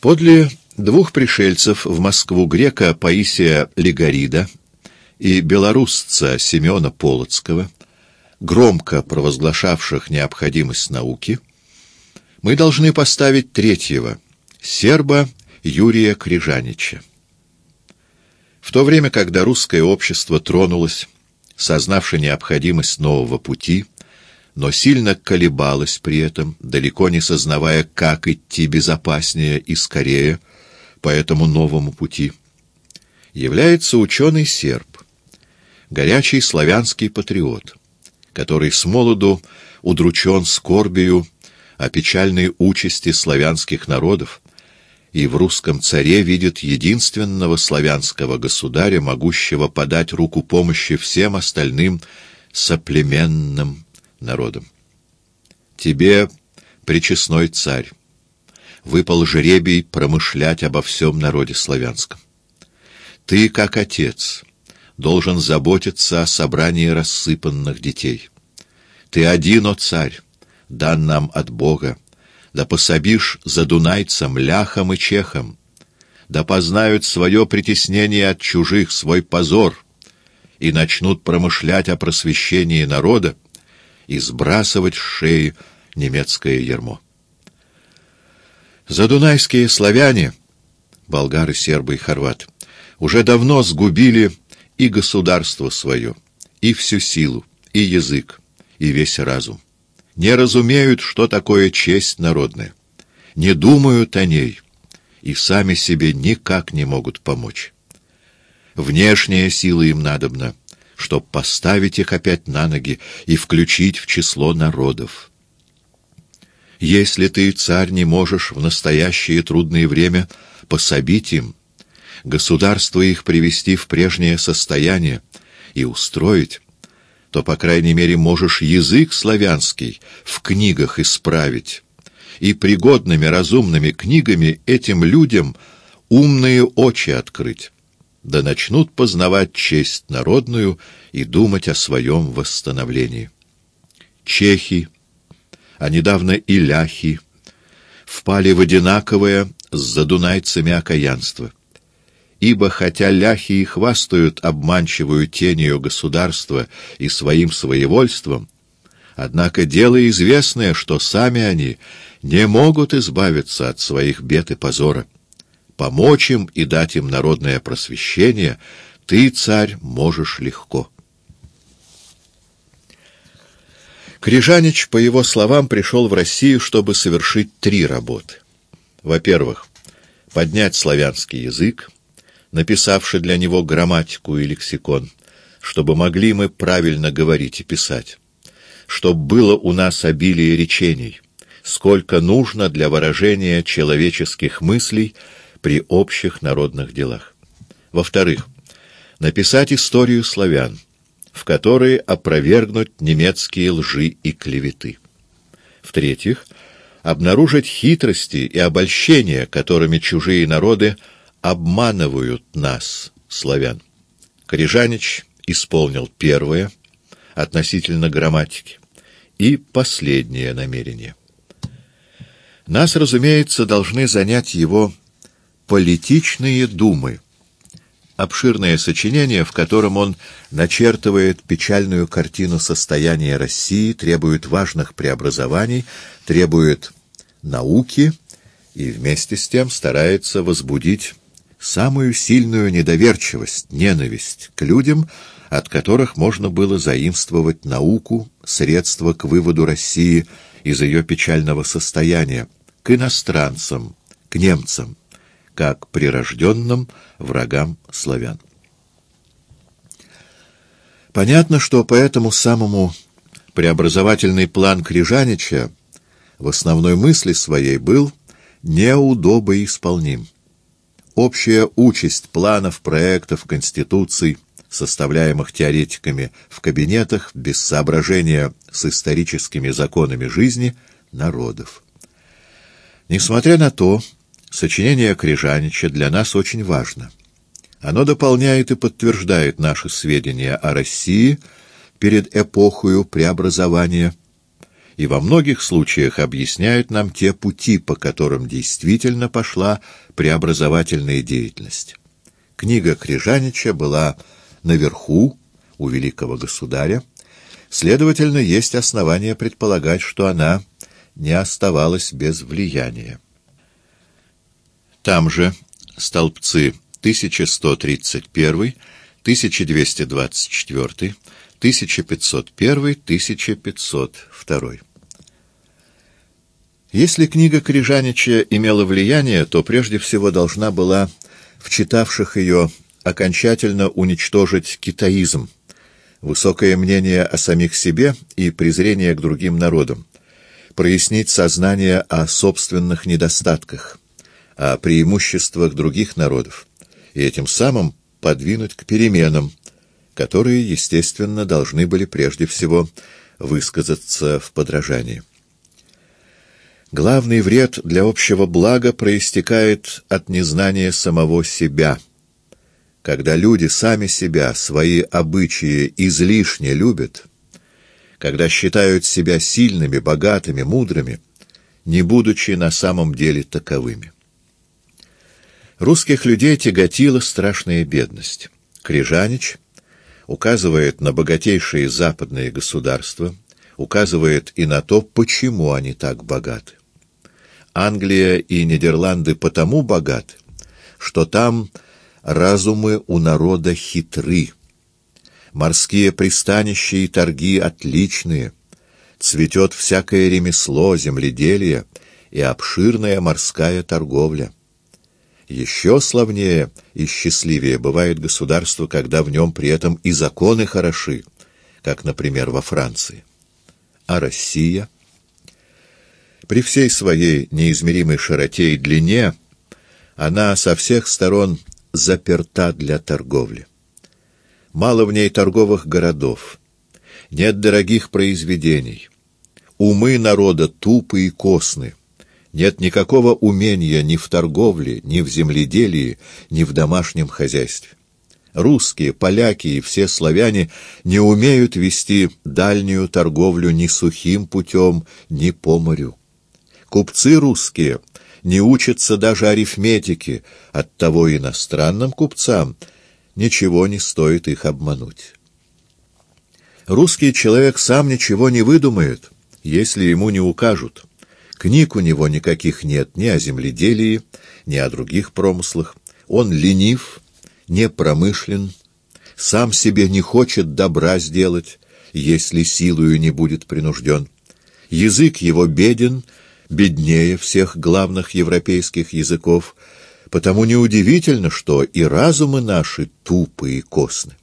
Подле двух пришельцев в Москву грека Паисия Легорида и белорусца Семена Полоцкого, громко провозглашавших необходимость науки, мы должны поставить третьего, серба Юрия Крижанича. В то время, когда русское общество тронулось, сознавши необходимость нового пути, но сильно колебалось при этом, далеко не сознавая, как идти безопаснее и скорее по этому новому пути, является ученый серб, горячий славянский патриот, который с молоду удручен скорбию о печальной участи славянских народов и в русском царе видит единственного славянского государя, могущего подать руку помощи всем остальным соплеменным народом. Тебе, причестной царь, выпал жребий промышлять обо всем народе славянском. Ты, как отец, должен заботиться о собрании рассыпанных детей. Ты один, о царь, дан нам от Бога, да пособишь за дунайцам, ляхам и чехам, да познают свое притеснение от чужих, свой позор, и начнут промышлять о просвещении народа, и сбрасывать с шеи немецкое ермо. Задунайские славяне, болгары, сербы и хорваты, уже давно сгубили и государство свое, и всю силу, и язык, и весь разум. Не разумеют, что такое честь народная, не думают о ней и сами себе никак не могут помочь. Внешняя сила им надобна — чтобы поставить их опять на ноги и включить в число народов. Если ты, царь, не можешь в настоящее трудное время пособить им, государство их привести в прежнее состояние и устроить, то, по крайней мере, можешь язык славянский в книгах исправить, и пригодными разумными книгами этим людям умные очи открыть да начнут познавать честь народную и думать о своем восстановлении. Чехи, а недавно и ляхи, впали в одинаковое с задунайцами окаянство. Ибо хотя ляхи и хвастают обманчивую тенью государства и своим своевольством, однако дело известное, что сами они не могут избавиться от своих бед и позора помочь им и дать им народное просвещение, ты, царь, можешь легко. Крижанич, по его словам, пришел в Россию, чтобы совершить три работы. Во-первых, поднять славянский язык, написавший для него грамматику и лексикон, чтобы могли мы правильно говорить и писать, чтобы было у нас обилие речений, сколько нужно для выражения человеческих мыслей при общих народных делах. Во-вторых, написать историю славян, в которой опровергнуть немецкие лжи и клеветы. В-третьих, обнаружить хитрости и обольщения, которыми чужие народы обманывают нас, славян. Корижанич исполнил первое относительно грамматики и последнее намерение. Нас, разумеется, должны занять его «Политичные думы» — обширное сочинение, в котором он начертывает печальную картину состояния России, требует важных преобразований, требует науки и вместе с тем старается возбудить самую сильную недоверчивость, ненависть к людям, от которых можно было заимствовать науку, средства к выводу России из ее печального состояния, к иностранцам, к немцам как прирожденным врагам славян. Понятно, что по этому самому преобразовательный план Крижанича в основной мысли своей был неудобоисполним. Общая участь планов, проектов, конституций, составляемых теоретиками в кабинетах, без соображения с историческими законами жизни народов. Несмотря на то, Сочинение Крижанича для нас очень важно. Оно дополняет и подтверждает наши сведения о России перед эпохою преобразования и во многих случаях объясняют нам те пути, по которым действительно пошла преобразовательная деятельность. Книга Крижанича была наверху у великого государя, следовательно, есть основания предполагать, что она не оставалась без влияния. Там же столбцы 1131, 1224, 1501, 1502. Если книга Крижанича имела влияние, то прежде всего должна была в читавших ее окончательно уничтожить китаизм, высокое мнение о самих себе и презрение к другим народам, прояснить сознание о собственных недостатках, о преимуществах других народов, и этим самым подвинуть к переменам, которые, естественно, должны были прежде всего высказаться в подражании. Главный вред для общего блага проистекает от незнания самого себя. Когда люди сами себя, свои обычаи излишне любят, когда считают себя сильными, богатыми, мудрыми, не будучи на самом деле таковыми. Русских людей тяготила страшная бедность. Крижанич указывает на богатейшие западные государства, указывает и на то, почему они так богаты. Англия и Нидерланды потому богаты, что там разумы у народа хитры. Морские пристанища и торги отличные, цветет всякое ремесло, земледелие и обширная морская торговля. Еще славнее и счастливее бывает государство, когда в нем при этом и законы хороши, как, например, во Франции. А Россия? При всей своей неизмеримой широте и длине она со всех сторон заперта для торговли. Мало в ней торговых городов, нет дорогих произведений, умы народа тупы и косны, нет никакого умения ни в торговле, ни в земледелии, ни в домашнем хозяйстве. Русские, поляки и все славяне не умеют вести дальнюю торговлю ни сухим путем, ни по морю. Купцы русские не учатся даже арифметике, оттого иностранным купцам ничего не стоит их обмануть. Русский человек сам ничего не выдумает, если ему не укажут. Книг у него никаких нет ни о земледелии, ни о других промыслах. Он ленив, не промышлен, сам себе не хочет добра сделать, если силою не будет принужден. Язык его беден, беднее всех главных европейских языков, потому неудивительно, что и разумы наши тупы и косны.